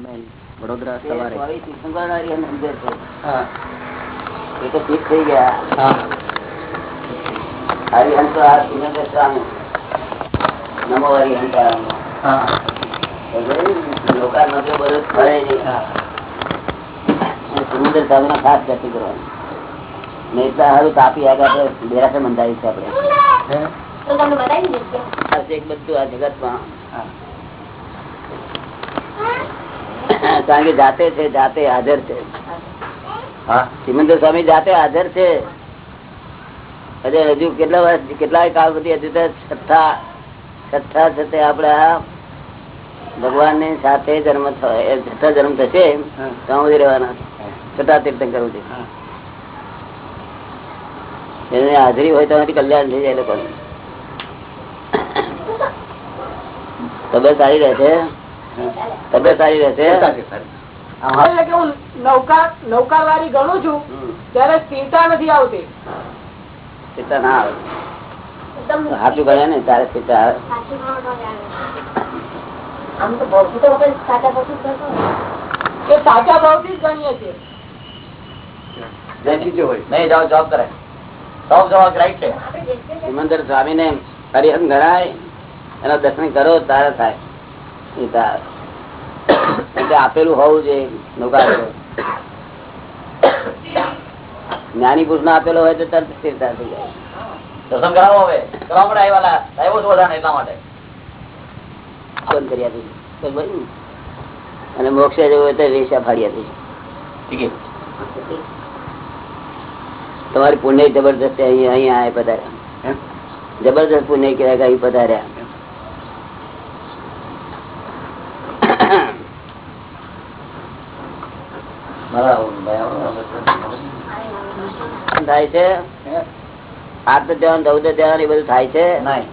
વડોદરા સવારે. ચોવીસ તીર્થંકર હરિહંત સમજે છે. હા. એ તો ઠીક થઈ ગયા. હરિહંત આ સુરેન્દ્ર સ્વામી. નમો હરિહંત હા. લોકા બધું ફરે નહીં સુરેન્દ્ર સ્વામી ના ખાસ ગતિ કરવાની. નેતા હારું તાપી આગળ બેરાશે છે આપણે. હે? તો તમને બતાવી દીધું આ છે એક બધું આ જગતમાં હા કારણ કે જાતે છે જાતે હાજર છે. સિમંદર સ્વામી જાતે હાજર છે. હજુ હજુ કેટલા વર્ષ કેટલા કાળ સુધી હજુ તો છઠ્ઠા છઠ્ઠા છતે તે ભગવાનની સાથે જન્મ થયો છઠ્ઠા જન્મ થશે. ત્યાં સુધી રહેવાના. છઠ્ઠા તીર્થન કરવું છે એને હાજરી હોય તો કલ્યાણ થઈ જાય લોકોને. તબિયત સારી રહેશે. તબિયત સારી રહેશે? હું. નૌકા નૌકાવારી ગણું છું ત્યારે સ્થિરતા નથી આવતી. ચિંતા ના આવે. સાચું ગણે ને તારે આવે. સાચું ગણીએ છીએ. હરિહન ગણાય એના દર્શન કરો તારે થાય. આપેલું હોવું જોઈએ જ્ઞાની પુરુષ ના આપેલો હોય તો તરત સ્થિરતા થઈ જાય. દર્શન કરાવો હવે કરવા માટે આવ્યા આવ્યો છું બધાને એટલા માટે. બંધ કરી આપીશું અને મોક્ષે જવું હોય તો વેશા ફાડી આપીશું તમારી પુણ્ય જબરદસ્ત અહીંયા અહીંયા પધાર્યા. જબરદસ્ત પુણ્ય કહેવાય અહીં પધાર્યા. થાય છે? આત્મ ધ્યાન દૌદ ધ્યાન એ બધું થાય છે? નહીં.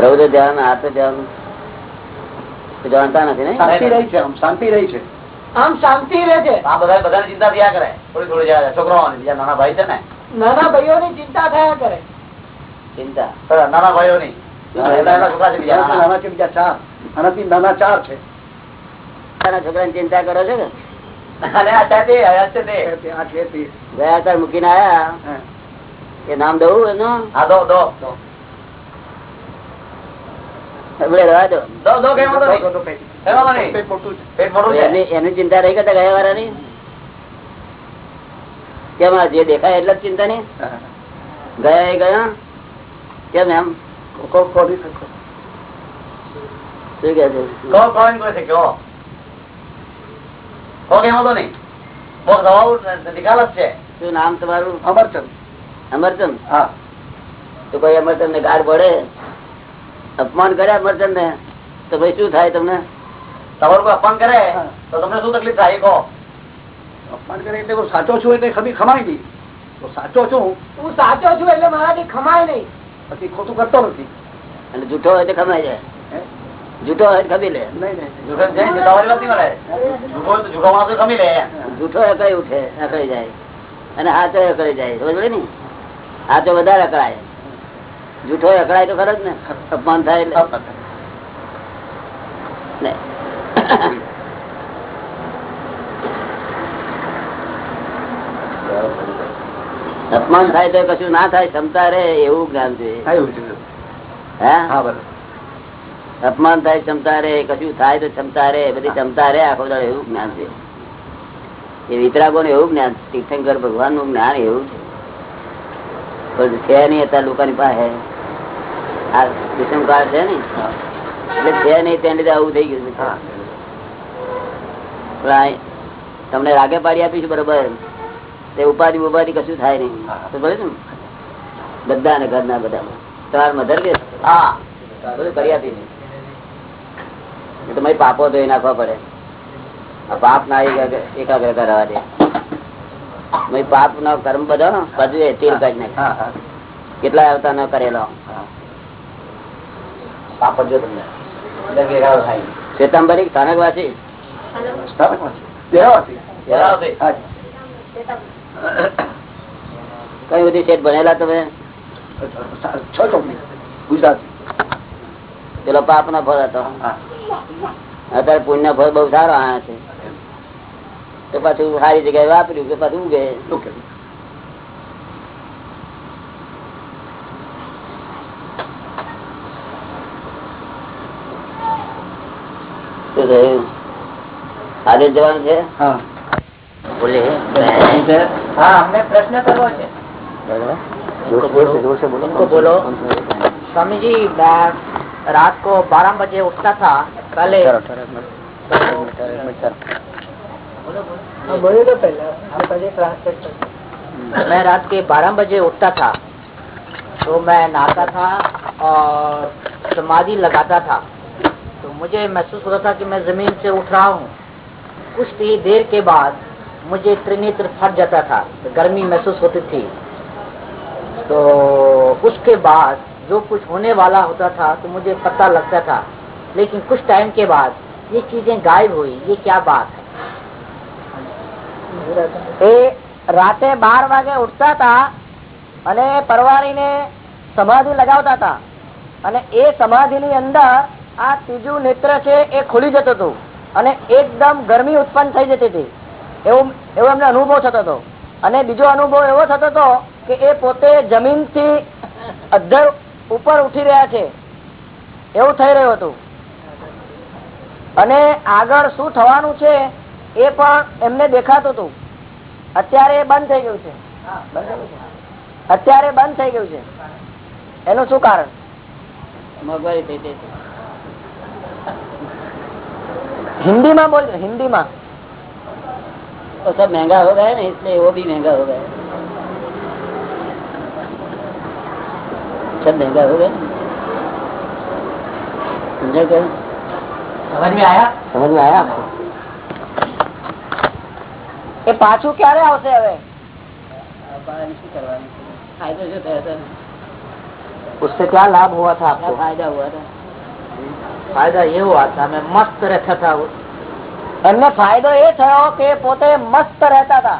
રૌદ્ર ધ્યાન આત્મ ધ્યાન જાણતા નથી ને? શાંતિ રહી છે આમ શાંતિ રહી છે. આમ શાંતિ રહે છે. આ બધા બધાની ચિંતા થયા કરે. થોડી થોડી છોકરાઓની બીજા નાના ભાઈ છે ને? નાના ભાઈઓની ચિંતા થયા કરે. ચિંતા? નાના ભાઈઓની. નાના ચાર. છે. ચિંતા કરો ને? ગયા મૂકીને આયા. એ નામ દઉં એનું? હા દો દો. ચિંતા રહી કરતા ગયા વાળા ની કેમ જે દેખાય એટલે જ ચિંતા નહીં ગયા એ ગયા? કેમ એમ? શું કે છે કહો છે શું નામ તમારું? અમરચંદ. અમરચંદ? હા. તો કોઈ અમરચંદ ને ગાઢ પડે? અપમાન કરે અમરચંદ ને તો ભાઈ શું થાય તમને? તમારું કોઈ અપમાન કરે? તો તમને શું તકલીફ થાય? કહો અપમાન કરે એટલે સાચો છું એટલે ખમી ખમાય નહીં તો સાચો છું. હું સાચો છું એટલે મારાથી ખમાય નહીં. પછી ખોટું કરતો નથી. અને જૂઠો હોય તો ખમાઈ જાય. જૂઠો હોય ખમી લે. નહીં નહીં. જુઠો અકળી ઉઠે? અકળી જાય. અને હાથો અકળી જાય. સમજ ને? હાથો વધારે અકળાય જૂઠો અકળાય તો ખરો જ ને? અપમાન થાય એટલે. ને. અપમાન થાય તો કશું ના થાય ક્ષમતા રહે એવું જ્ઞાન છે. અપમાન થાય ક્ષમતા રે કશું થાય તો ક્ષમતા રે બધી ક્ષમતા રે આખો દાડો એવું જ્ઞાન છે. એ વિતરાગો એવું જ્ઞાન તીર્થંકર ભગવાનનું જ્ઞાન એવું છે. પણ છે નહીં અત્યારે લોકોની પાસે. આ વિષમકાળ છે ને? એટલે છે નહીં તેને લીધે આવું થઈ ગયું છે. તમને રાગે પાડી આપીશું બરોબર. તે ઉપાધિ ઉપાધિ કશું થાય નહીં. તો ભલે ને. બધા ને ઘરના બધા તમારા મધર કે? હા. બધું કરી આપીશું એ તો પાપો ધોઈ નાખવા પડે. પાપ ના એકાગ્રતા રહેવા દે. પાપ નો કર્મ બધા બધું તીર તેલ નાખે. કેટલા આવતા ન કરેલો પાપ જો તમને. શ્વેતાંબરી સ્થાનકવાસી સ્થાનકમાં કઈ બધી શેઠ ભણેલા તમે? છ ચોપડી પેલો પાપ ના ફળ હતો. અત્યારે પુણ્ય ફળ બહુ સારો આયા છે. તો પાછું સારી જગ્યાએ વાપર્યું કે પાછું ઉગે આજે જવાનું છે? હા. બોલે હા અમને પ્રશ્ન કરવો છે इनको बोलो। स्वामी जी मैं रात को 12 बजे उठता था पहले बोलिए तो पहले मैं रात के 12 बजे उठता था तो मैं नहाता था और समाधि लगाता था तो मुझे महसूस होता था कि मैं जमीन से उठ रहा हूँ कुछ ही देर के बाद मुझे त्रिनेत्र फट जाता था तो गर्मी महसूस होती थी तो उसके बाद जो कुछ होने वाला होता था तो मुझे पता लगता था लेकिन कुछ टाइम के बाद ये चीजें गायब हुई ये क्या बात है એ રાતે બાર વાગે ઉઠતા હતા અને પરવારીને સમાધિ લગાવતા હતા અને એ સમાધિની અંદર આ ત્રીજું નેત્ર છે એ ખુલી જતું હતું અને એકદમ ગરમી ઉત્પન્ન થઈ જતી હતી એવું એવો એમને અનુભવ થતો હતો. અને બીજો અનુભવ એવો થતો હતો કે એ પોતે જમીનથી અધર ઉપર ઉઠી રહ્યા છે. એવું થઈ રહ્યું હતું. અને આગળ શું થવાનું છે એ પણ એમને દેખાતું હતું. અત્યારે બંધ થઈ ગયું છે. અત્યારે બંધ થઈ ગયું છે. એનું શું કારણ? મોંઘવારી થઈ હિન્દીમાં બોલ હિન્દીમાં. तो सब महंगा हो गया है ना इसलिए वो भी महंगा हो गया सब महंगा हो गया समझा क्या समझ में आया સમજ में आया आपको એ પાછું ક્યારે આવશે હવે શું કરવાનું ફાયદો શું થયો હતો उससे क्या लाभ हुआ था आपको क्या फायदा हुआ था फायदा ये हुआ था मैं मस्त रहता था એમને ફાયદો એ થયો કે પોતે મસ્ત રહેતા હતા.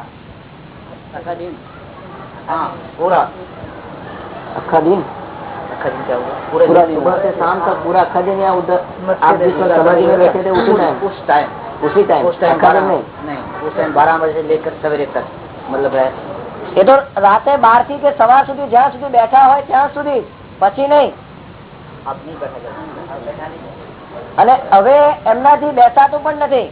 રાતે બારથી કે સવાર સુધી જ્યાં સુધી બેઠા હોય ત્યાં સુધી. પછી નહીં. અને હવે એમનાથી બેસાતું પણ નથી.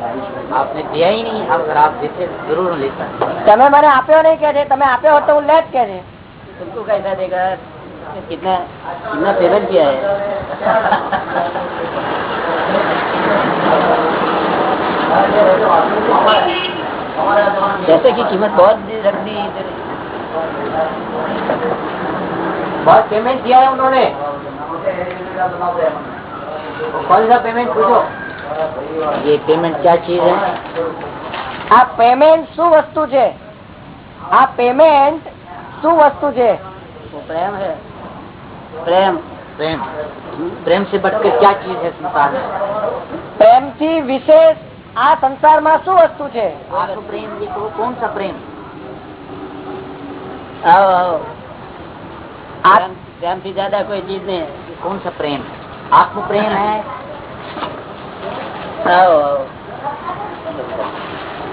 खाया नहीं ना आपने दिया ही नहीं अगर आप देते जरूर लेता તમે મને આપ્યો નહીં કે છે તમે આપ્યો હોત તો હું લેત કે છે तुमको कैसा देगा कितना कितना पेमेंट किया है पैसे की कीमत बहुत रख दी इधर बहुत पेमेंट किया है उन्होंने कौन सा पेमेंट पूछो ये पेमेंट क्या चीज है આ પેમેન્ટ શું વસ્તુ છે આ પેમેન્ટ શું વસ્તુ છે वो प्रेम है प्रेम प्रेम प्रेम से बढ़कर क्या चीज है संसार में પ્રેમ થી વિશેષ આ સંસારમાં શું વસ્તુ છે आपको प्रेम ये को- कौन सा प्रेम आओ आओ આ प्रेम प्रेम से ज्यादा कोई चीज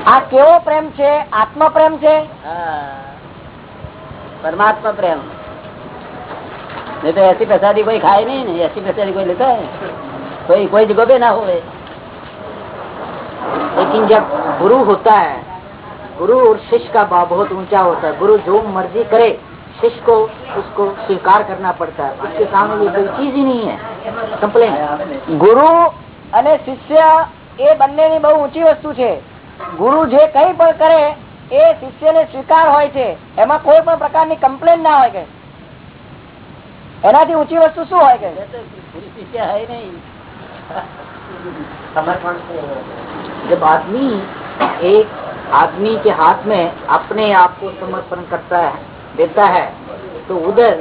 આ કેવો પ્રેમ છે આત્મ પ્રેમ છે हाँ, परमात्मा प्रेम नहीं तो ऐसी प्रसादी कोई खाए नहीं नहीं ऐसी प्रसादी कोई लेता है कोई कोई जगह पे ना होवे लेकिन जब गुरु होता है गुरु और शिष्य का भाव बहुत ऊंचा होता है गुरु जो मर्जी करे शिष्य को उसको स्वीकार करना पड़ता है उसके सामने ये कोई चीज ही नहीं है कंप्लेन ગુરુ અને શિષ્ય એ બંનેની બહુ ઊંચી વસ્તુ છે ગુરુ જે કઈ પણ કરે એ શિષ્યને સ્વીકાર હોય છે એમાં કોઈ પણ પ્રકારની કમ્પ્લેન ના હોય કે એનાથી ઊંચી વસ્તુ શું હોય કે પુરુષ શિષ્ય है नहीं समर्पण से जब आदमी एक आदमी के हाथ में अपने आप को समर्पण करता है देता है तो उधर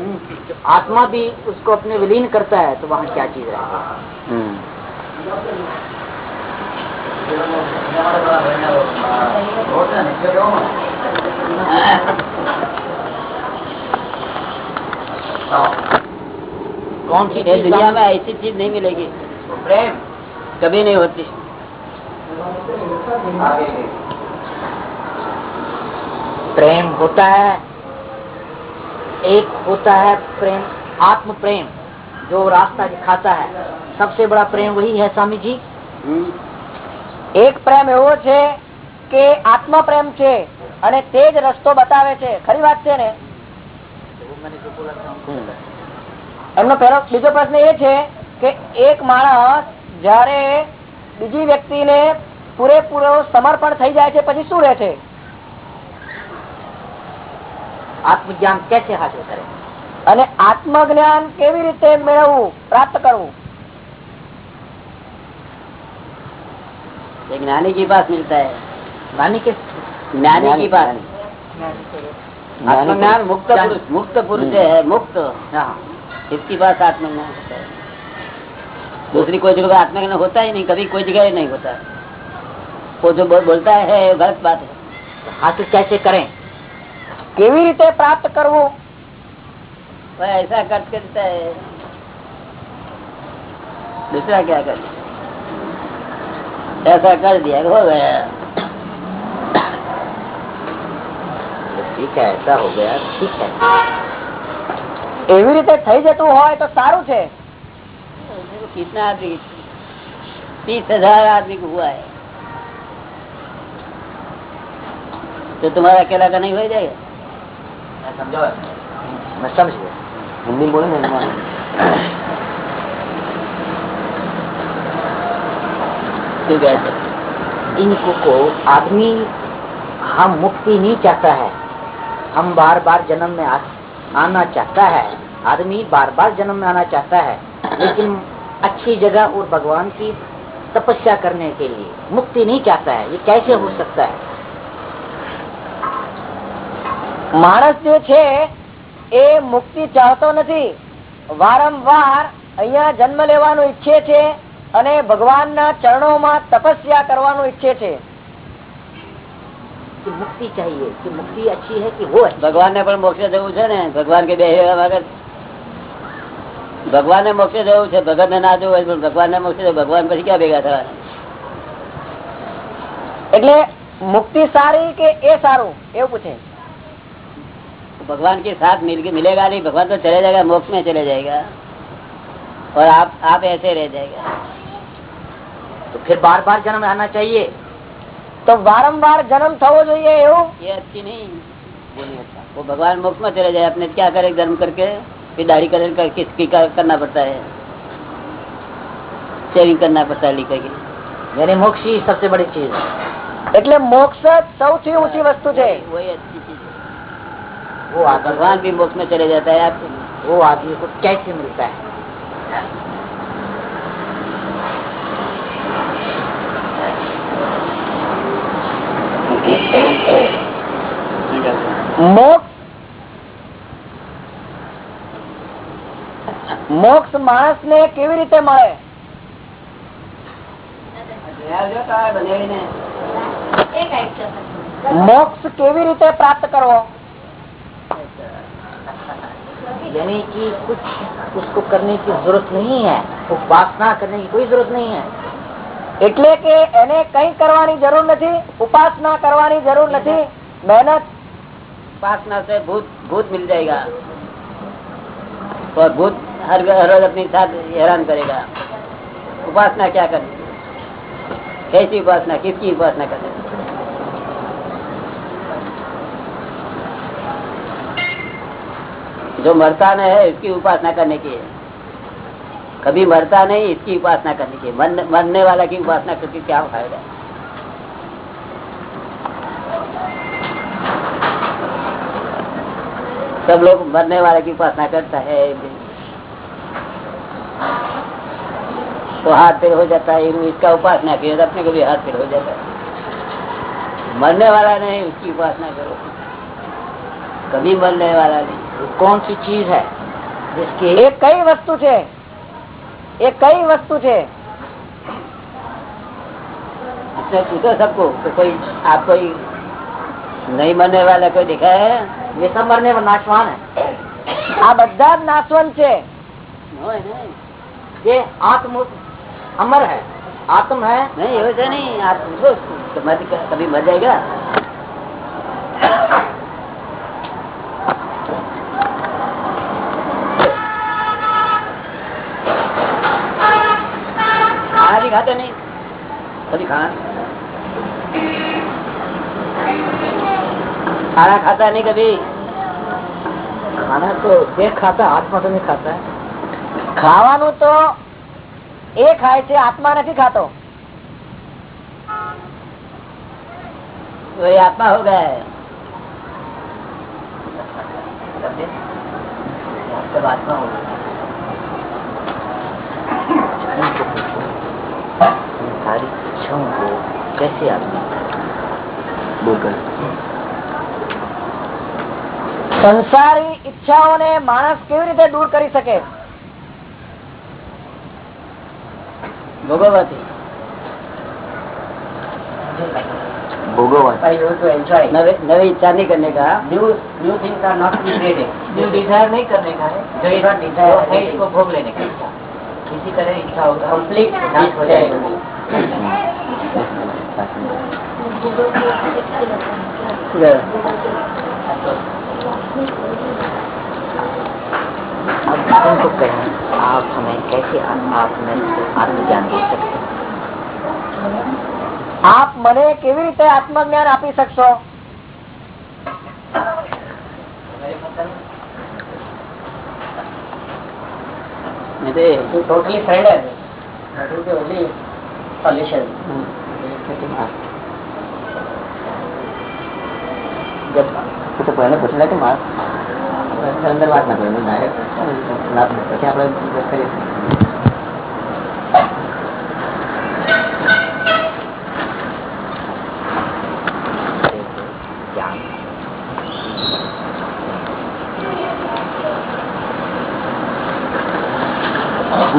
जो आत्मा भी उसको अपने विलीन करता है तो वहाँ क्या चीज है कौन सी चीज़? दुनिया में ऐसी चीज़ नहीं मिलेगी। प्रेम कभी नहीं होती। प्रेम होता है, एक होता है प्रेम आत्म प्रेम जो रास्ता दिखाता है। सबसे बड़ा प्रेम वही है स्वामी जी એક પ્રેમ એવો છે કે આત્મ પ્રેમ છે અને તે જ રસ્તો બતાવે છે ખરી વાત છે ને એમનો પહેલો બીજો પ્રશ્ન એ છે કે એક માણસ જયારે બીજી વ્યક્તિને પૂરેપૂરો સમર્પણ થઈ જાય છે પછી શું રહે છે आत्मज्ञान कैसे हासिल करें અને આત્મજ્ઞાન કેવી રીતે મેળવવું પ્રાપ્ત કરવું ये ज्ञानी के पास मिलता है नानी के ज्ञानी के पास आत्मज्ञान मुक्त पुरुष मुक्त पुरुष है मुक्त हाँ इसके पास आत्मज्ञान होता है दूसरी कोई जगह आत्मज्ञान होता ही नहीं कभी कोई जगह नहीं होता वो जो बोल- बोलता है गलत बात है हासिल कैसे करें કેવી રીતે પ્રાપ્ત કરવું वह ऐसा कर देता है दूसरा क्या कर ऐसा कर दिया हो गया ठीक है ऐसा हो गया ठीक है એવી રીતે થઈ જતું હોય તો સારું છે देखो कितना आदमी तीस हजार आदमी को हुआ है तो तुम्हारा अकेला का नहीं हो जाएगा સમજો मैं समझ गया हिंदी बोले ना क्यों कहते इनको को आदमी हम मुक्ति नहीं चाहता है हम बार बार जन्म में आ, आना चाहता है आदमी बार बार जन्म में आना चाहता है लेकिन अच्छी जगह और भगवान की तपस्या करने के लिए मुक्ति नहीं चाहता है ये कैसे हो सकता है માણસ જે છે એ મુક્તિ ચાહતો નથી વારંવાર અહીંયા જન્મ લેવાનું ઈચ્છે છે અને ભગવાનના ચરણોમાં તપસ્યા કરવાનું ઈચ્છે છે. મુક્તિ ચાહીએ કે મુક્તિ અચ્છી હે ભગવાન ને પણ મોક્ષ જવું છે ને? ભગવાન કે બે ભગવાન ને મોક્ષ જવું છે ભગત ને ના જવું હોય પણ ભગવાન ને મોક્ષ ભગવાન પછી ક્યાં ભેગા થવાના? એટલે મુક્તિ સારી કે એ સારું? એવું પૂછે. ભગવાન કે સાથ મિલેગા નહીં ભગવાન તો ચલે જાયગા મોક્ષ મેં ચલે જાયગા. और आप आप ऐसे रह जाएगा तो फिर बार बार जन्म में आना चाहिए તો વારંવાર જન્મ થવો જોઈએ એવું ये अच्छी नहीं वो भगवान मोक्ष में चले जाए अपने क्या करे धर्म करके फिर दाढ़ी कर कर किसकी कर- करना पड़ता है शेविंग करना पड़ता है लिखा के यानी मोक्ष ही सबसे बड़ी चीज है એટલે મોક્ષ જ સૌથી ઊંચી વસ્તુ છે वही अच्छी चीज है वो आदमी भगवान भी मोक्ष में चले जाता है आपको वो आदमी को कैसे मिलता है મોક્ષ? માણસ ને કેવી રીતે મળે? મોક્ષ કેવી રીતે પ્રાપ્ત કરવો? यानी कि कुछ उसको करने की जरूरत नहीं है उपासना करने की कोई जरूरत नहीं है એટલે કે એને કઈ કરવાની જરૂર નથી ઉપાસના કરવાની જરૂર નથી મહેનત उपासना से भूत भूत मिल जाएगा और भूत हर हर रोज अपने साथ हैरान करेगा उपासना क्या करनी कैसी उपासना किसकी उपासना करनी जो मरता नहीं है, इसकी उपासना करने की है। कभी मरता नहीं, इसकी उपासना करने की मन मरने वाला की उपासना करके क्या फ़ायदा? सब लोग मरने वाले की उपासना करता है। तो हाथ पेड़ हो जाता है इसका उपासना किया तो अपने को भी हाथ पेड़ हो जाता है। मरने वाला नहीं, उसकी उपासना करो। कभी मरने वाला नहीं। कौन सी चीज है जिसकी એ કઈ વસ્તુ છે એ કઈ વસ્તુ છે इसने पूछो सबको तो कोई आप कोई नहीं मरने वाला कोई देखा है ये सब मरने में नाशवान है આ બધા જ નાશવંત છે नहीं, नहीं ये आत्म अमर है आत्म है नहीं वैसा नहीं आप पूछो उसको, तो मर कभी मर जाएगा खाना खाता नहीं कभी खाना तो देह खाता है आत्मा तो नहीं खाता है ખાવાનું તો એ ખાય છે આત્મા નથી ખાતો वही आत्मा हो गया है सब आत्मा हो गया सारी इच्छाओं को कैसे आदमी સંસારી ઈચ્છાઓને માણસ કેવી રીતે દૂર કરી શકે भोगवती नवे नवी इच्छा नहीं करने का new new things are not be created new desire नहीं करने का है जो इस डिजायर है इसको भोग लेने का इच्छा किसी तरह इच्छा होगा कंप्लीट नाश हो जाएगा अब उनको कहें आप हमें कैसे आप में आत्मज्ञान दे सकते हैं આપ મને કેવી રીતે આત્મજ્ઞાન આપી શકશો नहीं तो ये- totally surrender that is the only solution जब તો કોઈને પૂછી નાખે માર અંદર વાત ના કરીએ પછી આપણે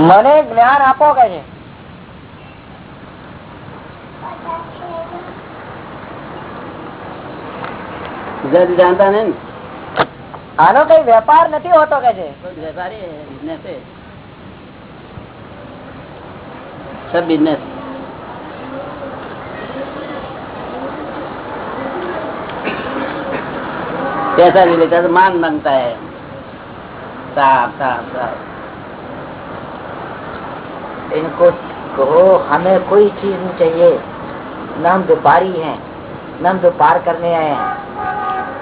મને જ્ઞાન આપો કે છે? ગુજરાતી જાણતા નહીં ને? આનો કઈ વેપાર નથી હોતો કે છે કોઈ વેપારી બિઝનેસ है सब बिजनेस पैसा भी लेता है तो मान मांगता है साहब साहब साहब इनको कहो हमें कोई चीज नहीं चाहिए न हम व्यापारी हैं न हम व्यापार करने आए हैं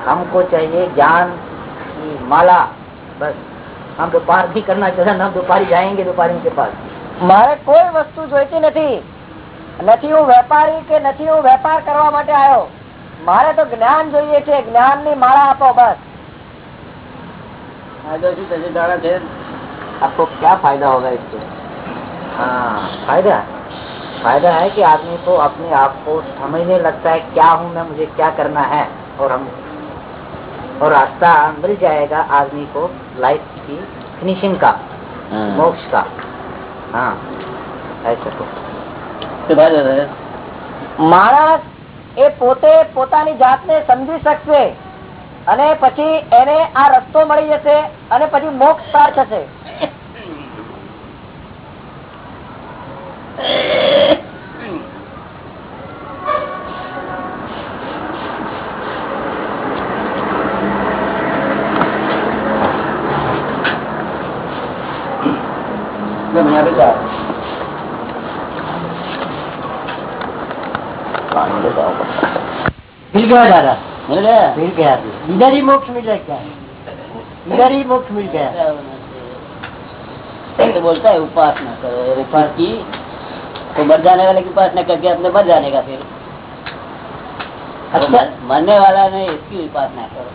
हमको चाहिए ज्ञान की माला बस हम व्यापार नहीं करना चाहते न हम व्यापारी जाएंगे व्यापारी के पास મારે કોઈ વસ્તુ જોઈતી નથી નથી હું વેપારી કે નથી હું વેપાર કરવા માટે આવ્યો મારે તો જ્ઞાન જોઈએ છે જ્ઞાન ની માળા આપો બસ આગળ શું થશે દાડા છે आपको क्या फायदा होगा इससे हाँ फायदा फायदा है कि आदमी को अपने आप को समझने लगता है क्या हूँ मैं मुझे क्या करना है और हम और रास्ता मिल जाएगा आदमी को लाइफ की फिनिशिंग का मोक्ष का हाँ ऐसे तो શું ફાયદો થશે માણસ એ પોતે પોતાની જાતને સમજી શકશે અને પછી એને આ રસ્તો મળી જશે અને પછી મોક્ષ પ્રાપ્ત થશે गया दादा मिल गया मिल गया इधर ही मोक्ष मिल गया क्या इधर ही मोक्ष मिल गया तो बोलता है उपासना करो उपास की तो मर जाने वाले की उपासना करके अपने मर जाने का फिर तो अच्छा। मर- मरने वाला नहीं इसकी उपासना करो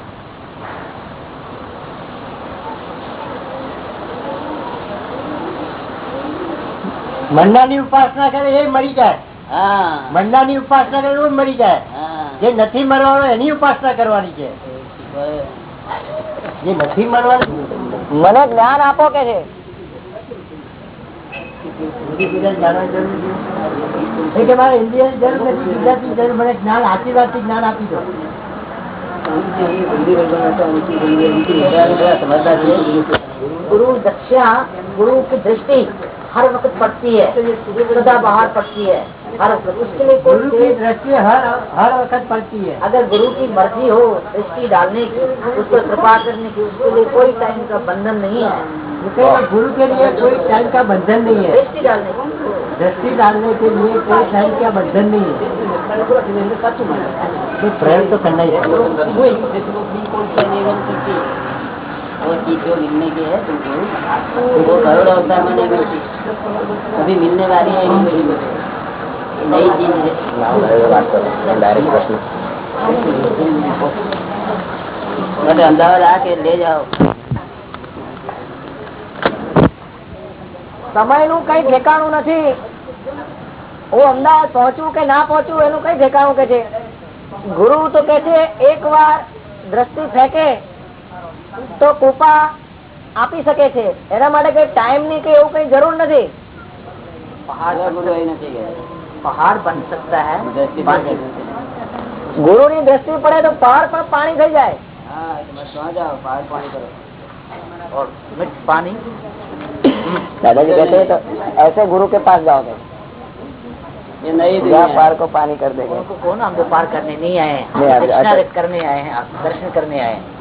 મનનાની ઉપાસના કરે એ મરી જાય હા મનનાની ઉપાસના કરે એ મરી જાય હા જે નથી મરવાનો એની ઉપાસના કરવાની છે. જે નથી મરવાનું મને જ્ઞાન આપો કે છે? જ્ઞાન આપી દો. ગુરુ દક્ષા ગુરુ કે દ્રષ્ટિ हर वक्त पड़ती है। सदा बाहर पड़ती है। हर वक्त उसके लिए गुरु की दृष्टि हर हर वक्त पड़ती है। अगर गुरु की मर्ज़ी हो दृष्टि डालने की उस पर कृपा करने की उसके लिए कोई टाइम का बंधन नहीं है। गुरु के लिए कोई टाइम का बंधन नहीं है। दृष्टि डालने की। दृष्टि डालने के लिए कोई टाइम का बंधन नहीं है। तो प्रयोग तो करना ही। वो चीज जो मिलने की है तुमको वो करोड़ अवतार में नहीं मिलती कभी मिलने वाली है नहीं मिली ये नई चीज है માટે અમદાવાદ આ કે લઈ જાઓ સમય નું કઈ ઠેકાણું નથી હું અમદાવાદ પહોંચું કે ના પહોંચું એનું કઈ ઠેકાણું કે છે ગુરુ તો કે છે એક વાર દ્રષ્ટિ ફેંકે તો કૃપા આપી શકે છે. એના માટે કઈ ટાઈમ ની કે એવું કઈ જરૂર નથી. ગુરુ ની દ્રષ્ટિ પડે. તો પહાડ પણ પાણી થઈ જાય. ऐसे गुरु के पास जाओगे नहीं पार को पानी कर देगा कौन हमको पार करने नहीं आए हैं करने आए हैं आप दर्शन करने आए हैं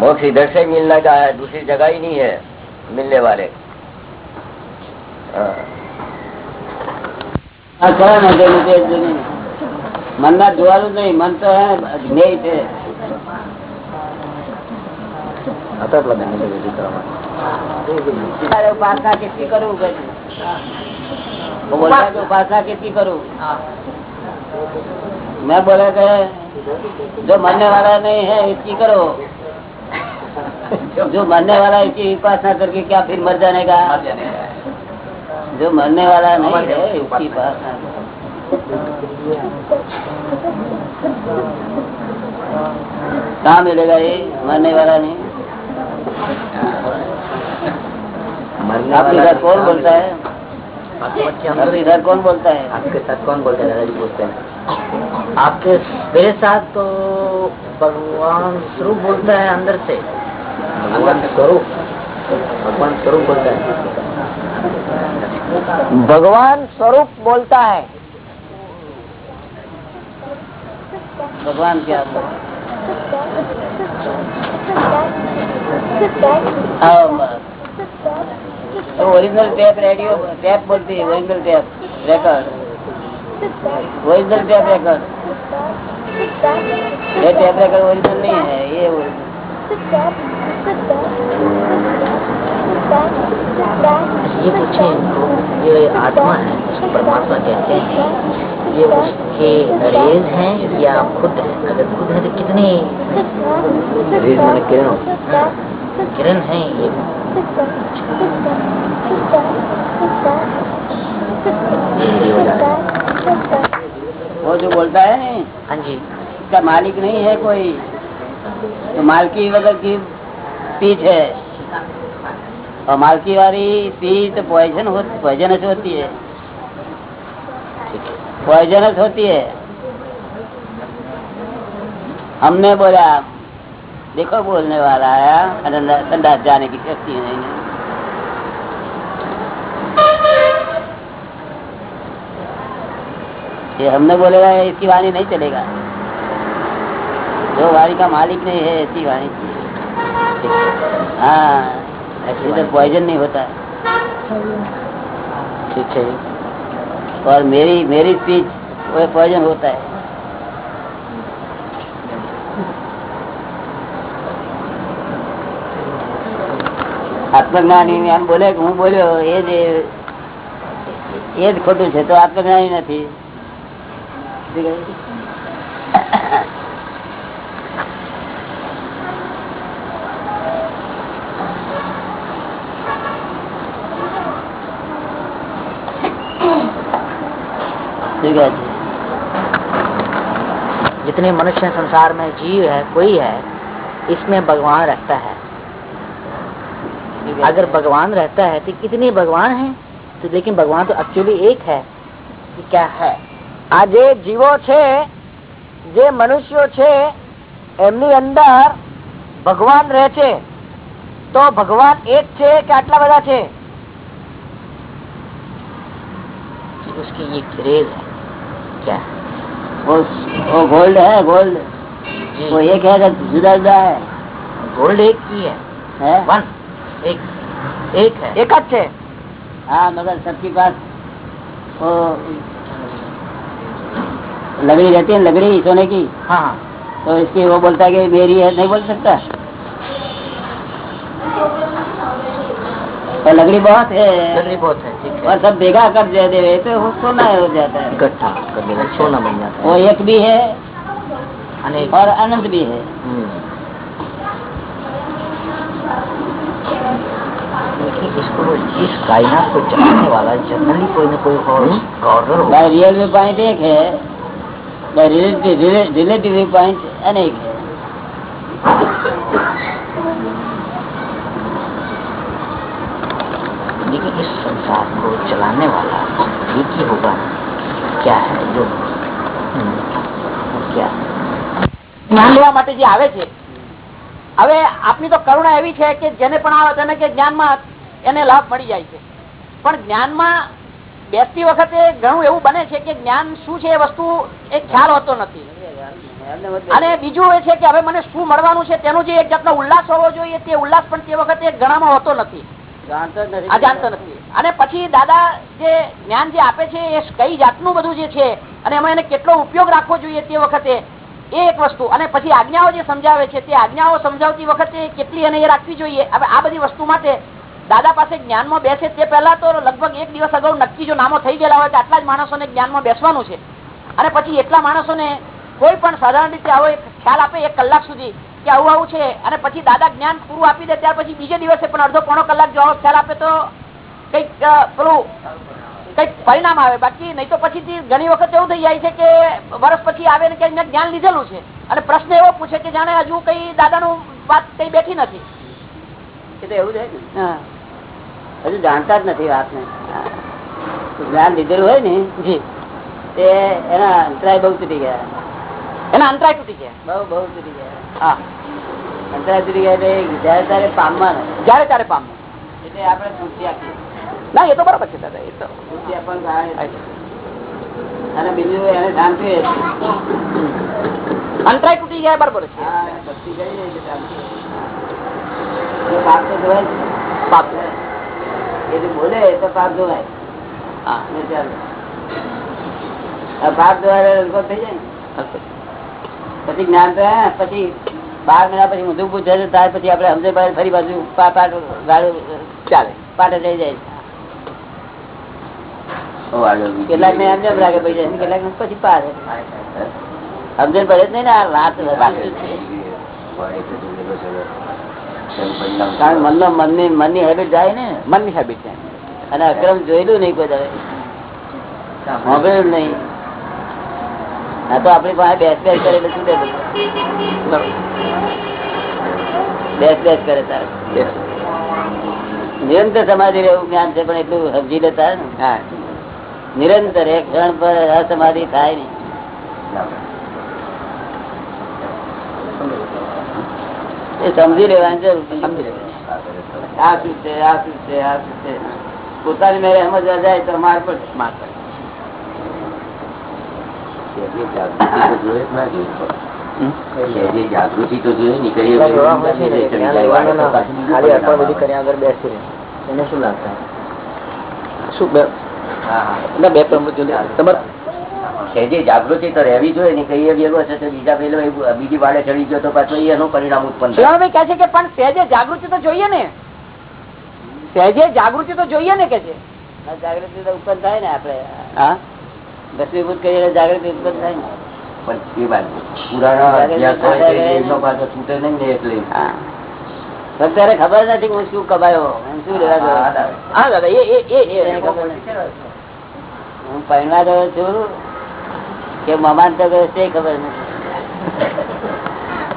मोक्ष इधर से मिलने का है दूसरी जगह ही नहीं है मिलने वाले हाँ। આ ખરા ને તેનું તે જ નહીં. મનના જોવાનું જ નહીં મન તો હે જ્ઞેય છે તારે ઉપાસના કેટલી કરું કે છે? वो बोलता है कि उपासना कितनी करूं मैं बोला कि जो जो मरने वाला है इसकी उपासना करके क्या फिर मर जाने का? जो मरने वाला नहीं है उसकी उपासना। कहाँ मिलेगा ये? मरने वाला नहीं? आपके इधर कौन बोलता है? आपके इधर कौन बोलता है? आपके साथ कौन बोलते हैं दादाजी बोलते हैं। आपके मेरे साथ तो भगवान स्वरूप बोलता है अंदर से। भगवान स्वरूप भगवान स्वरूप बोलता है भगवान स्वरूप बोलता है भगवान क्या। तो ओरिजिनल टेप रेडियो टेप बोलती है original tape record original tape record ये टेप रिकॉर्ड ओरिजिनल नहीं है ये original। ये पूछे इनको ये आत्मा है जिसको परमात्मा कहते हैं ये उसके रेज हैं या खुद है? अगर खुद है तो कितने किरण। किरण है ये। वो जो बोलता है हाँ जी। इसका मालिक नहीं है कोई। तो मालकी वगैरह की पीठ है। और मालकी वाली पीठ पॉइजन पॉइजनस होती है। पॉइजनस होती है। हमने बोला, देखो बोलने वाला आया संडा- जाने की शक्ति नहीं है। ये हमने बोलेगा, इसकी वाणी नहीं चलेगा। जो वाणी का मालिक नहीं है ऐसी वाणी हाँ ऐसे तो पॉइजन नहीं होता ठीक है और मेरी मेरी स्पीच वो पॉइजन होता है આત્મજ્ઞાની એમ બોલે કે હું બોલ્યો એ જ એ જ ખોટું છે તો આત્મજ્ઞાની નથી શું કહે છે? जितने मनुष्य संसार में जीव है कोई है इसमें भगवान रहता है अगर भगवान रहता है तो कितने भगवान हैं तो लेकिन भगवान तो एक्चुअली एक है कि क्या है આ જે જીવો છે જે મનુષ્યો છે એમની અંદર ભગવાન રહે છે તો ભગવાન એક છે કે આટલા બધા છે कि उसकी ये क्रेज है क्या? वो गोल्ड है गोल्ड। वो एक है जुदा जुदा है। गोल्ड एक ही है, है? वन, एक। एक है। एक अच्छे। हाँ मगर सबके पास वो लकड़ी रहती है लकड़ी सोने की। हाँ। तो इसकी वो बोलता है कि मेरी है नहीं बोल सकता? तो लकड़ी बहुत है। लकड़ी बहुत है। और सब भेगा कर दे दे तो वो सोना हो जाता है। इकट्ठा कर देगा सोना बन जाता है। वो एक भी है अनेक। और अनंत भी है। हम्म। इसको इस कायनात को चलाने वाला जनरली कोई न कोई और रियल व्यू पॉइंट एक है। रिलेटिव व्यू पॉइंट अनेक है। चलाने वाला एक ही होगा क्या है जो हम्म, वो क्या है જ્ઞાન લેવા માટે જે આવે છે હવે આપની તો કરુણા એવી છે કે જેને પણ આવે તેને કે જ્ઞાનમાં એને લાભ મળી જાય છે પણ જ્ઞાનમાં બેસતી વખતે ઘણું એવું બને છે કે જ્ઞાન શું છે એ વસ્તુ એ ખ્યાલ હોતો નથી અને બીજું એ છે કે હવે મને શું મળવાનું છે તેનો જે એક જાતનો ઉલ્લાસ હોવો જોઈએ તે ઉલ્લાસ પણ તે વખતે ઘણામાં હોતો નથી જાણતો નથી. અને પછી દાદા જે જ્ઞાન જે આપે છે, એ કઈ જાતનું બધું જે છે, અને એમાં એને કેટલો ઉપયોગ રાખવો જોઈએ તે વખતે, એ એક વસ્તુ. અને પછી આજ્ઞાઓ જે સમજાવે છે, તે આજ્ઞાઓ સમજાવતી વખતે કેટલી એને એ રાખવી જોઈએ. હવે આ બધી વસ્તુ માટે દાદા પાસે જ્ઞાનમાં બેસે તે પહેલા તો લગભગ એક દિવસ અગાઉ નક્કી જો નામો થઈ ગયેલા હોય તો આટલા જ માણસોને જ્ઞાનમાં બેસવાનું છે. અને પછી એટલા માણસોને કોઈ પણ સાધારણ રીતે આવો એક ખ્યાલ આપે એક કલાક સુધી કે આવું આવું છે. અને પછી દાદા જ્ઞાન પૂરું આપી દે ત્યાર પછી બીજે દિવસે પણ અડધો પોણો કલાક જવાબ ખ્યાલ આપે તો કંઈક પેલું કંઈક પરિણામ આવે. બાકી નહીં તો પછી ઘણી વખત એવું થઈ જાય છે કે વર્ષ પછી આવે ને ક્યાંક મેં જ્ઞાન લીધેલું છે. અને પ્રશ્ન એવો પૂછે કે જાણે હજુ કઈ દાદાનું વાત કઈ બેઠી નથી. એવું છે ને. હજુ જાણતા જ નથી વાતને. જ્ઞાન લીધેલું હોય ને જી. એના અંતરાય બહુ તૂટી ગયા. એના અંતરાય તૂટી ગયા. બહુ બહુ તૂટી ગયા. હા. અંતરાય તૂટી ગયા એટલે જયારે તારે પામવાનું. જયારે ત્યારે પામવા એટલે આપણે તૃપ્તિ આપીએ. ના એ તો બરોબર છે દાદા એ તો. આપવાનું. અને બીજું એને શાંતિ અંતરાય તૂટી ગયા બરોબર છે. પાપ તો જોવાય. પાપ. એ જો બોલે તો પાપ જોવાય હા. ચાલે. પાપ દ્વારા રંગો થઈ જાય. પછી જ્ઞાન પછી બાર મહિના પછી ઊંધું છે ત્યાર પછી આપડે સમજે ફરી બાજુ પા- પાટ ગાળું ચાલે. પાટે જઈ જાય. કેટલાક ને એમ લાગે પૈસા કેટલાક પછી પાર સમજણ પડે જ નહીં ને આ રાત કારણ મનનો મનની મનની હેબિટ જાય ને. મનની હેબિટ જાય. અને અક્રમ જોયેલું નહીં કોઈ સાંભળેલું નહીં. આ તો આપણી પાસે બેસ બેસ કરે એટલે શું બેસ? બેસ કરે તાર. નિરંતર સમાધિ રહેવું જ્ઞાન છે પણ એટલું સમજી લેતા હા. નિરંતર એક ક્ષણ પર અસમાધિ થાય નહીં. એ સમજી લેવાની જરૂર છે. આ શું છે આ શું છે આ શું છે? પોતાની મેરે સમજવા જાય તો માર પડે. માર. જાગૃતિ તો જોઈએ નીકળી ખાલી અર્પણ બધી કર્યા વગર બેસી એને શું લાગતા શું બે- બે પ્રમુખ તમારે જાગૃતિ તો રહેવી જોઈએ ને કઈ ભેગો છે તો બીજા પેલો બીજી વાડે ચડી ગયો તો પાછું એનું પરિણામ ઉત્પન્ન છે કે પણ સહેજે જાગૃતિ તો જોઈએ ને. સહેજે જાગૃતિ તો જોઈએ ને કે છે. જાગૃતિ તો ઉત્પન્ન થાય ને આપડે હા? ભસ્મીભૂત કરીએ જાગૃતિ ઉત્પન્ન થાય ને. પણ એ વાત પુરાણા અભ્યાસ હોય તો એમનો પાછો છૂટે નહીં ને એટલે. હા. ખબર નથી હું શું કમાયો. હું શું લેવા હા દાદા એ એ એ એ. એને ખબર નથી. હું પહેરવા ગયો છું કે મમાન તો ગયો તે ખબર નથી.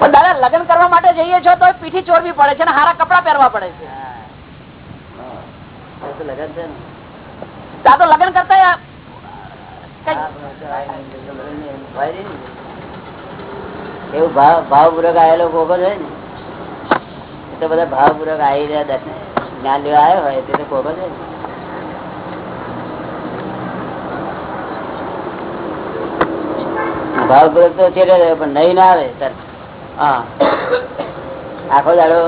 પણ દાદા લગ્ન કરવા માટે જઈએ છો તો પીઠી ચોરવી પડે છે ને હારા કપડા પહેરવા પડે છે. લગ્ન તો લગન છે ને. દાદા લગ્ન કરતા એવું ભાવ ભાવપૂર્વક આવેલો કોકર હોય ને? એ તો બધા ભાવપૂર્વક આવી રહ્યા જ્ઞાન લેવા આવ્યો હોય તે તો કોકો છે ને. ભાવપૂર્વક તો છેડે રહ્યો પણ નહીં ના આવે સર હા. આખો દાડો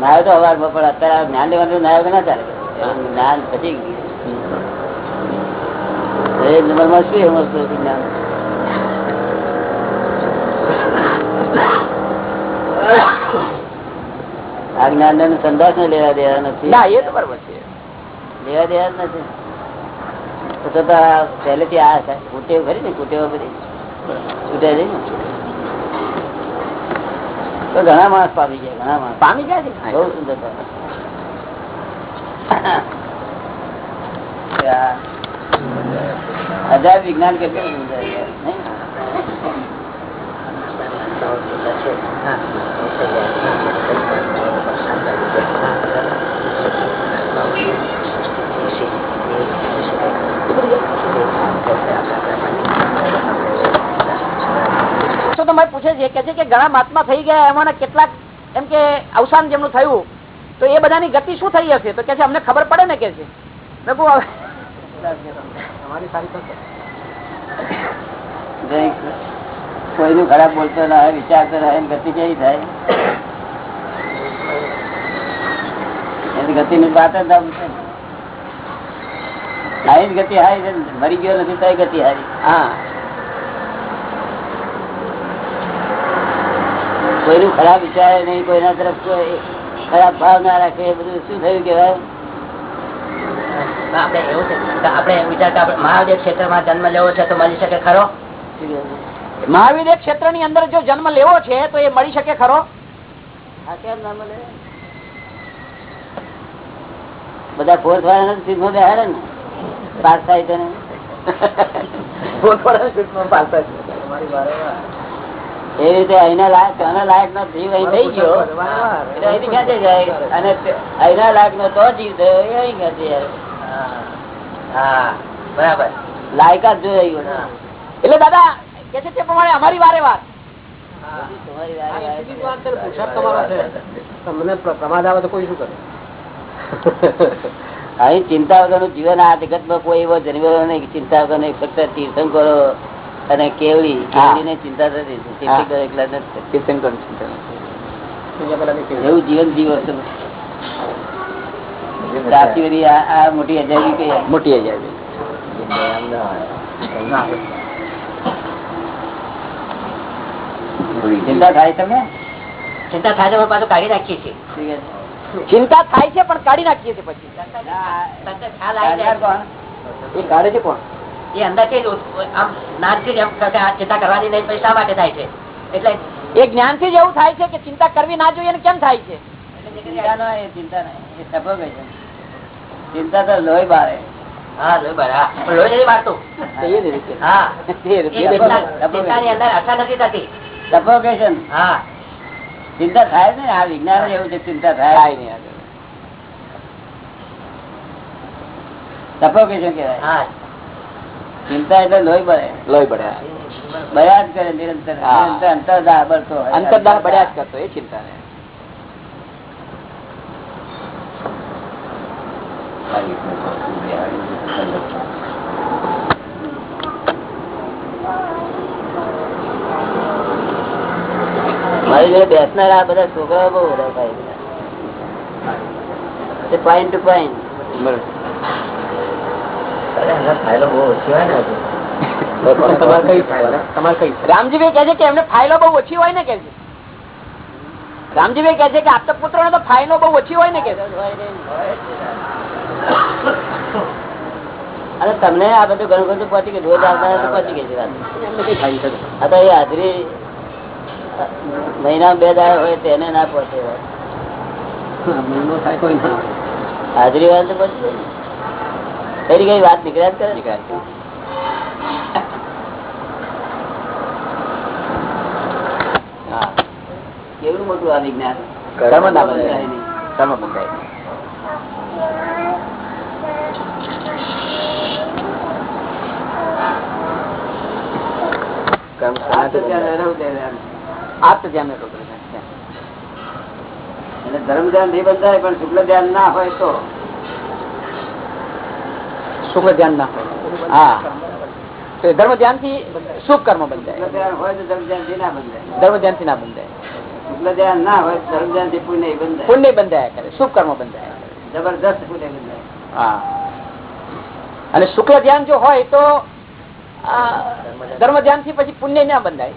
નાયો તો અવાર પણ અત્યારે જ્ઞાન લેવાનું નાયો કે ના ચાલે? જ્ઞાન પછી એ શું હતું જ્ઞાન? આ જ્ઞાન ને સંદાસ ને લેવા દેવા નથી. ના એ તો બરોબર છે. લેવા દેવા જ નથી. પહેલેથી આ છે. કુટેવ ખરી ને કુટેવ ખરી? છૂટે જઈ ને? તો ઘણા માણસ પામી ગયા ઘણા માણસ. પામી ગયા છે? બહુ સુંદર હજાર વિજ્ઞાન કેટલું પૂછે છે? કે છે કે ઘણા મહાત્મા થઈ ગયા એમાં કેટલાક એમ કે અવસાન જેમનું થયું તો એ બધાની ગતિ શું થઈ હશે? તો કે છે અમને ખબર પડે ને કે છે? મેં કહું કંઈક કોઈનું ખરાબ બોલતો ના હોય વિચારતો ના હોય ગતિ કેવી થાય? એની ગતિની વાત જ ના ને. હારી ગતિ હારી છે મરી ગયો નથી તો ગતિ હારી. હા. કોઈનું ખરાબ વિચારે નહીં કોઈના તરફ કોઈ ખરાબ ભાવ ના રાખે બધું શું થયું કેવાય આપણે એવું છે. આપણે વિચારતા મહાદેવ ક્ષેત્રમાં જન્મ લેવો છે તો મળી શકે ખરો? મહાવીર ક્ષેત્રની અંદર જો જન્મ લેવો છે તો એ મળી શકે ખરો? બધા ફોર્થ વાળા સીધો બેહાડે ને? પાસ થાય તો ને એ રીતે અહીના લાયક આના લાયક નો જીવ અહીં થઈ ગયો. અહીંથી ખેંચી જાય? અને અહીના અહીંના લાયક નો તો જીવ થયો એ અહીં ખેંચી જાય? બરાબર. લાયકાત જોઈ ગયો એટલે દાદા કે છે તે પ્રમાણે અમારી વારે વાત. તમારી વારે વારે. મને પ્રમાદ આવે તો કોઈ શું કરે? અહીં ચિંતા વગરનું જીવન આ જગત કોઈ એવો જન્મેલો નહીં. ચિંતા વગર નહીં ફક્ત તીર્થંકરો અને કેવડી કેવડી ચિંતા થતી. તીર્થંકરો એકલા નથી તીર્થંકર ચિંતન એવું જીવન જીવો છો. પ્રાપ્તિવાળી આ આ મોટી અજાયબી કઈ મોટી અજાયબી ચિંતા થાય તમને? ચિંતા થાય તો પાછું કાઢી નાખીએ છીએ. છે. ચિંતા થાય છે પણ કાઢી નાખીએ છીએ પછી. એ કાઢે છે કોણ? એ અંદરથી જ આમ ચિંતા કરવાની નહીં પછી માટે થાય છે? એટલે એ જ્ઞાનથી જ એવું થાય છે કે ચિંતા કરવી ના જોઈએ ને કેમ થાય છે? ચિંતા નહીં એ ચિંતા નહીં એ suffocation. ચિંતા તો લોહી બાળે હા લોહી નથી એ રીતે. ચિંતા- અસર નથી થતી. સફોકેશન હા. ચિંતા થાય ને આ વિજ્ઞાન એવું છે ચિંતા થાય નહીં. સફોકેશન કહેવાય. હા. ચિંતા એટલે લોહી બળે. લોહી બળે બળ્યા જ કરે નિરંતર અંતરદાર અંતરદાહ બળતો અંતરદાર અંતરદાહ બળ્યા જ કરતો એ ચિંતા ને મારી જોડે બેસનારા આ બધા છોકરાઓ બહુ બધા થાય પોઈન્ટ ટુ પોઈન્ટ રામજીભાઈ કે છે કે એમને ફાઇલો બહુ ઓછી હોય ને કે રામજીભાઈ કે છે કે આપતા પુત્રો તો ફાઇલો બહુ ઓછી હોય ને કે અને તમને આ બધું ઘણું બધું પહોંચી ગયું રોજ આવતા પહોંચી ગઈ છે વાત એ હાજરી મહિના બે દાડા હોય તેને ના પહોંચે હાજરી વાળા તો પહોંચી. કઈ કઈ વાત નીકળ્યા જ કરે ને. હા. કેવડું મોટું આ વિજ્ઞાન કર્મ ના બંધાય. બંધાય કર્મ બંધાય કર્મ આ તો સનાતન ત્યાં રહેવું દે એમ. આત્મ ધ્યાન નો પ્રોગ્રામ છે. એટલે ધર્મ ધ્યાન નહીં બંધાય પણ શુક્લ ધ્યાન ના હોય તો? શુક્લ ધ્યાન ના હોય. હા. ધર્મ ધ્યાનથી શુભ કર્મ બંધાય. ધ્યાન હોય તો ધર્મ ધ્યાનથી ના બંધાય. ધર્મ ધ્યાનથી ના બંધાય. શુક્લ ધ્યાન ના હોય ધર્મ ધ્યાનથી પુણ્ય બંધાય. પુણ્ય બંધાયા કરે શુભ કર્મ બંધાયા જબરદસ્ત પુણ્ય બંધાય. હા. અને શુક્લ ધ્યાન જો હોય તો ધર્મ ધ્યાનથી પછી પુણ્ય ના બંધાય.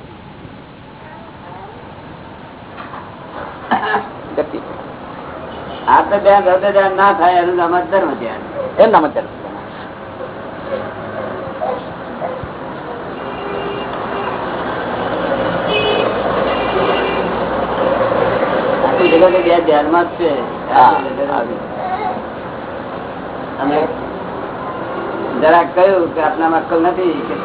આત્મ ધ્યાન હૃદય ધ્યાન ના થાય એનું નામ ધર્મ ધ્યાન. એમ નામ ધર્મ ધ્યાનમાં જ છે. જરાક કહ્યું કે આપણામાં અક્કલ નથી કે.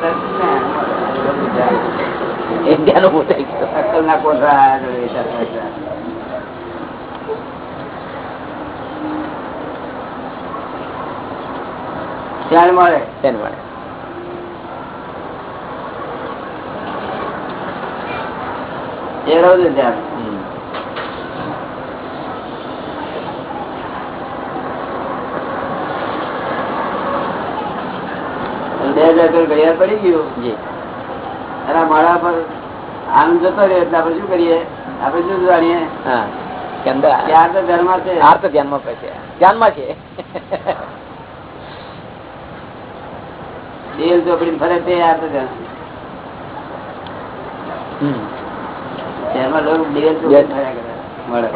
અક્કલ ના કોઠા જોડે વિચાર કરતા. ધ્યાન મળે મળે. એ રોજ ધ્યાન હમ. બે હજાર કરોડ ઘડિયાળ પડી ગયું. અને માળા પર આમ જતો રહ્યો એટલે આપણે શું કરીએ? આપણે શું જાણીએ? કે અંદર કે આ તો ધર્મ છે આર્ત ધ્યાનમાં પડશે ધ્યાનમાં છે દિલ ચોપડી ફરે તે આ તો ધર્મ હમ. શહેરમાં લોકો દિવેલ ચોપડી ફર્યા કરે મળે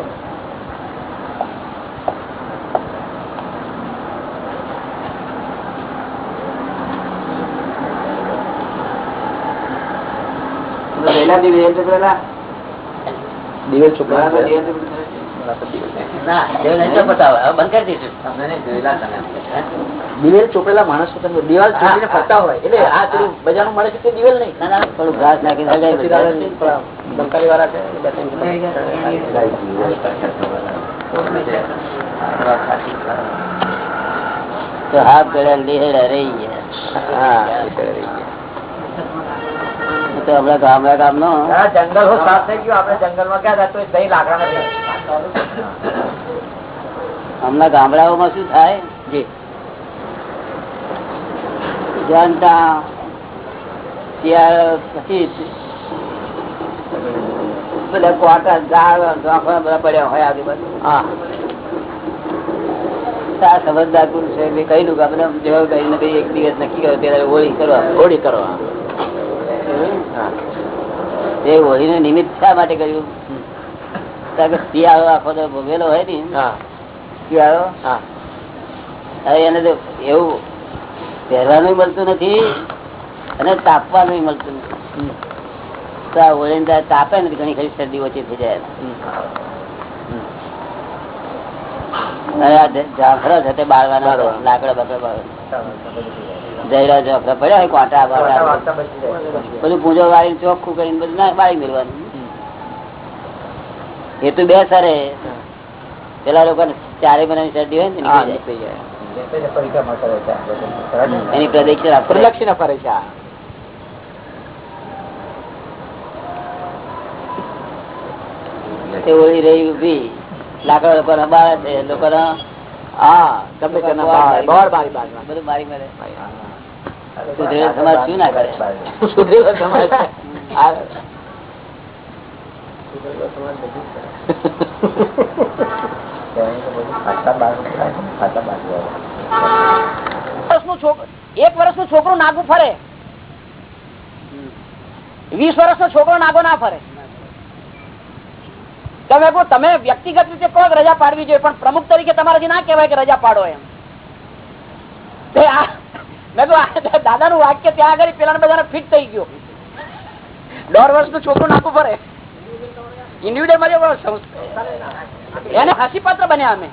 તમે દી દિવેલ છોકરા ચોપડેલા માણસો તમે દિવાલ ચોપડીને ફરતા હોય. એટલે આ પેલું બજાર મળે છે તે દિવેલ નહીં. ના, ના, થોડું ઘાસ નાખી સગાઈ વાળા છે હાથ ગળ્યા લીહેડા રહી ગયા હા રહી ગયા. તો આપડા ગામડા ગામનો જંગલ સાફ થઈ ગયું. આપણે જંગલમાં ગયા હતા તો દહીં લાકડા નથી. હમણાં ગામડાઓમાં શું થાય? જી. જાણતા શિયાળ પછી બધા કોટા ઝાડ બધા પડ્યા હોય આજુબાજુ. હા. આ સમજદાર પુરુષ છે મેં કહ્યું કે આપણે જેવો કઈ ને કઈ એક દિવસ નક્કી કરો ત્યારે હોળી કરવા. હોળી કરો હા. હા નું નિમિત્ત શા માટે કર્યું? શિયાળો આખો તો ભોગવેલો હોય ને. શિયાળો? એને તો એવું પહેરવાનું મળતું નથી અને તાપવાનું મળતું નથી. તો આ હોળીને તાપે ને ઘણી ખરી શરદી ઓછી થઈ જાય જાફરા તે બાળવાના બાળવા. લાકડા બાકડા બાળવાના. જયરા ઝાંખરા પડ્યા હોય કોટા બધું. પૂજો વાળી ચોખ્ખું કરીને બધું ના બાળી મેળવાનું. હેતુ બે સરે. પેલા લોકો ચારે બનાવી શરદી હોય ને તો એની પ્રદક્ષિણા પ્રદક્ષિણા ફરે છે તે ઓળી રહી ઊભી લાકડા લોકો છે લોકો હા ગમે તેના બાર બાર બારી બાર બધું મારી મારે સુધરેલ સમાજ શું ના કરે? સુધરેલો સમાજ છોકરું નાગું ફરે. વીસ વર્ષનો છોકરો નાગો ના ફરે. તમે કહો તમે વ્યક્તિગત રીતે કહો રજા પાડવી જોઈએ પણ પ્રમુખ તરીકે તમારાથી ના કહેવાય કે રજા પાડો એમ. દાદા નું વાક્ય ત્યાં આગળ પેલા બધા ફિટ થઈ ગયો. દોઢ વર્ષનું છોકરું નાખવું પડે. ઇન્ડિવિડ્યુઅલ મારી એને હાસ્યપાત્ર બન્યા અમે.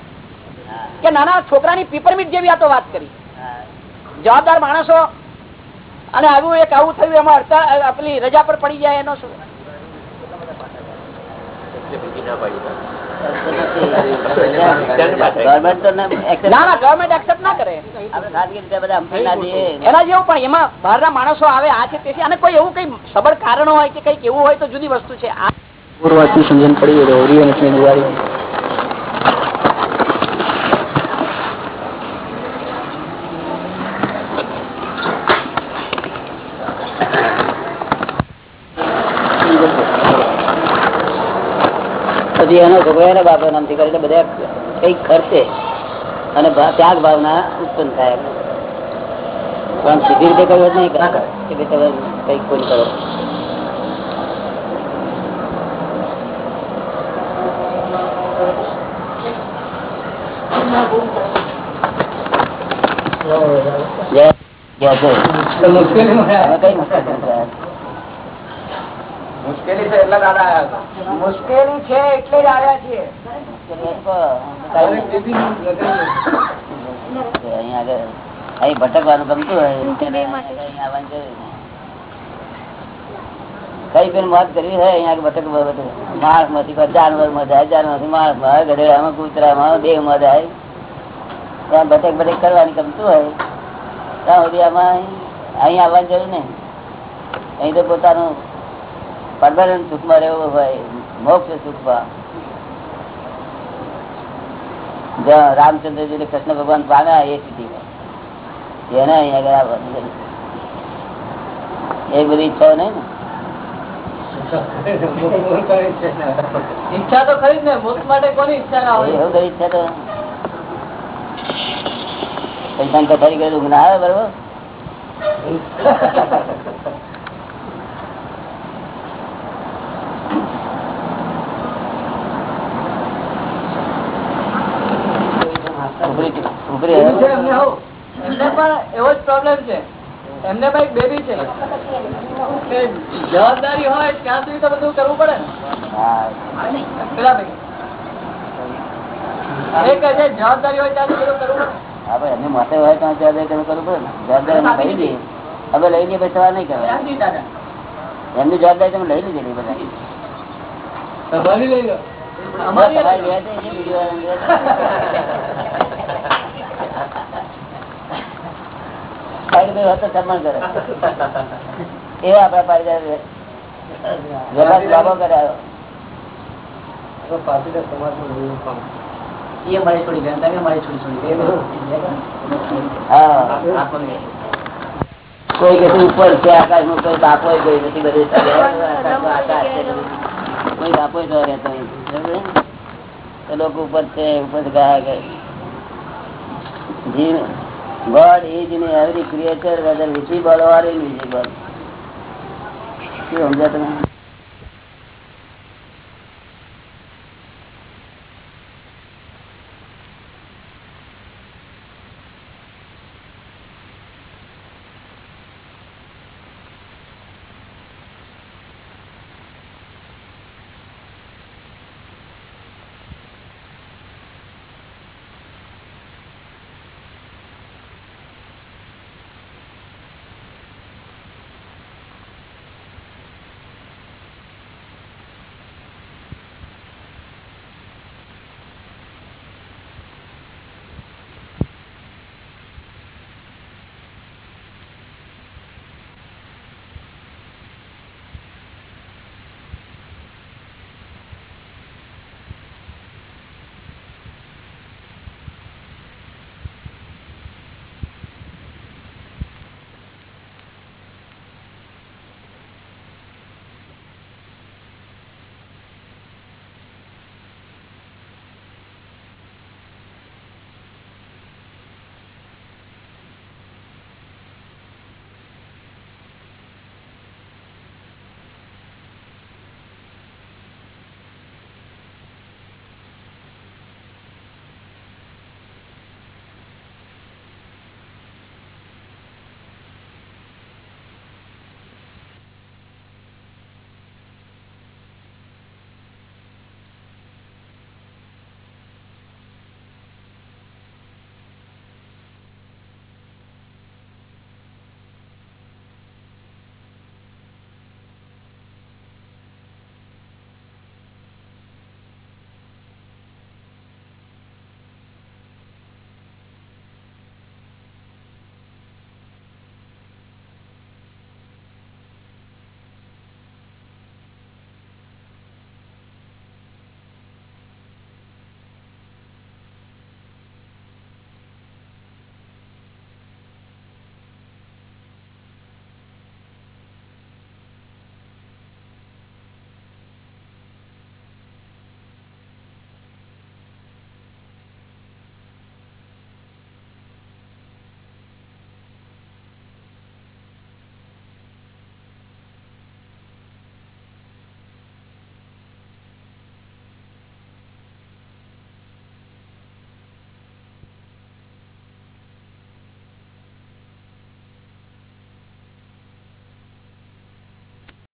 કે નાના છોકરાની પીપરમીટ જેવી આ તો વાત કરી. જવાબદાર માણસો. અને આવું એક આવું થયું, એમાં હડતાલ પેલી રજા પર પડી જાય એનો શું માણસો આવે આ છે તેથી અને કોઈ એવું કઈ સબળ કારણો હોય કે કંઈક એવું હોય તો જુદી વસ્તુ છે. આ સમજણ પડી હોય ઓરી અને સ્નેહ દિવાળી પછી એનો છોકરો એના બાપા નામથી કરે બધા કંઈક ખર્ચે અને ત્યાગ ભાવના ઉત્પન્ન થાય. પણ સીધી રીતે કર્યો જ નહીં કે ભાઈ તમે કંઈક કોઈ કરો. જય. જય. જય. મુશ્કેલી છે એટલે દાદા આવ્યા હતા. મુશ્કેલી છે એટલે જ આવ્યા છીએ. અહીં ભટકવાનું ગમતું હોય. કઈ પણ મોત કરવી હોય અહીંયા ભટક માણસમાંથી જાનવરમાં જાય જાનવરમાંથી માણસમાં ગધેડામાં કૂતરામાં દેહમાં જાય. ત્યાં ભટક ભટક કરવાની ગમતું હોય. ત્યાં સુધી આમાં અહીં આવવાની જરૂર નહીં. અહીં તો પોતાનું પરમાનન્ટ સુખમાં રહેવું હોય મોક્ષ સુખમાં. જ્યાં રામચંદ્રજી કૃષ્ણ ભગવાન પામ્યા એ સ્થિતિમાં એને અહીંયા આગળ એ બધી ઈચ્છાઓ નહીં ને? ઈચ્છા તો ખરી ને મોક્ષ માટે કોની ઈચ્છા ના હોય? એવું ઈચ્છા તો પૈસા કથારી ના આવે બરોબર ઉપરી ઉપરી એમને પણ એવો જ પ્રોબ્લેમ છે. એમને ભાઈ બેબી છે. જવાબદારી હોય ત્યાં સુધી તો બધું કરવું પડે ને. પેલા ભાઈ. કહે છે જવાબદારી હોય ત્યાં સુધી બધું કરવું પડે. હા ભાઈ એમની માથે હોય તો જવાબદારી કરવું પડે ને. જવાબદારી લઈ લઈએ હવે લઈ લઈએ પછી સવાલ નહીં કરવા એમની જવાબદારી તમે લઈ લીધી બધા લઈ લો. અમારી હોત સન્માન કરે. એવા આપડા લાભો કરાયો કોઈ કે ઉપર છે આકાશનું કોઈ બાપો કોઈ નથી બધે આકાશ કોઈ બાપો તો રહેતો નથી. લોકો ઉપર છે ઉપર ગયા ગયા જીવ God is in every creature whether visible or invisible શું સમજ્યા તમે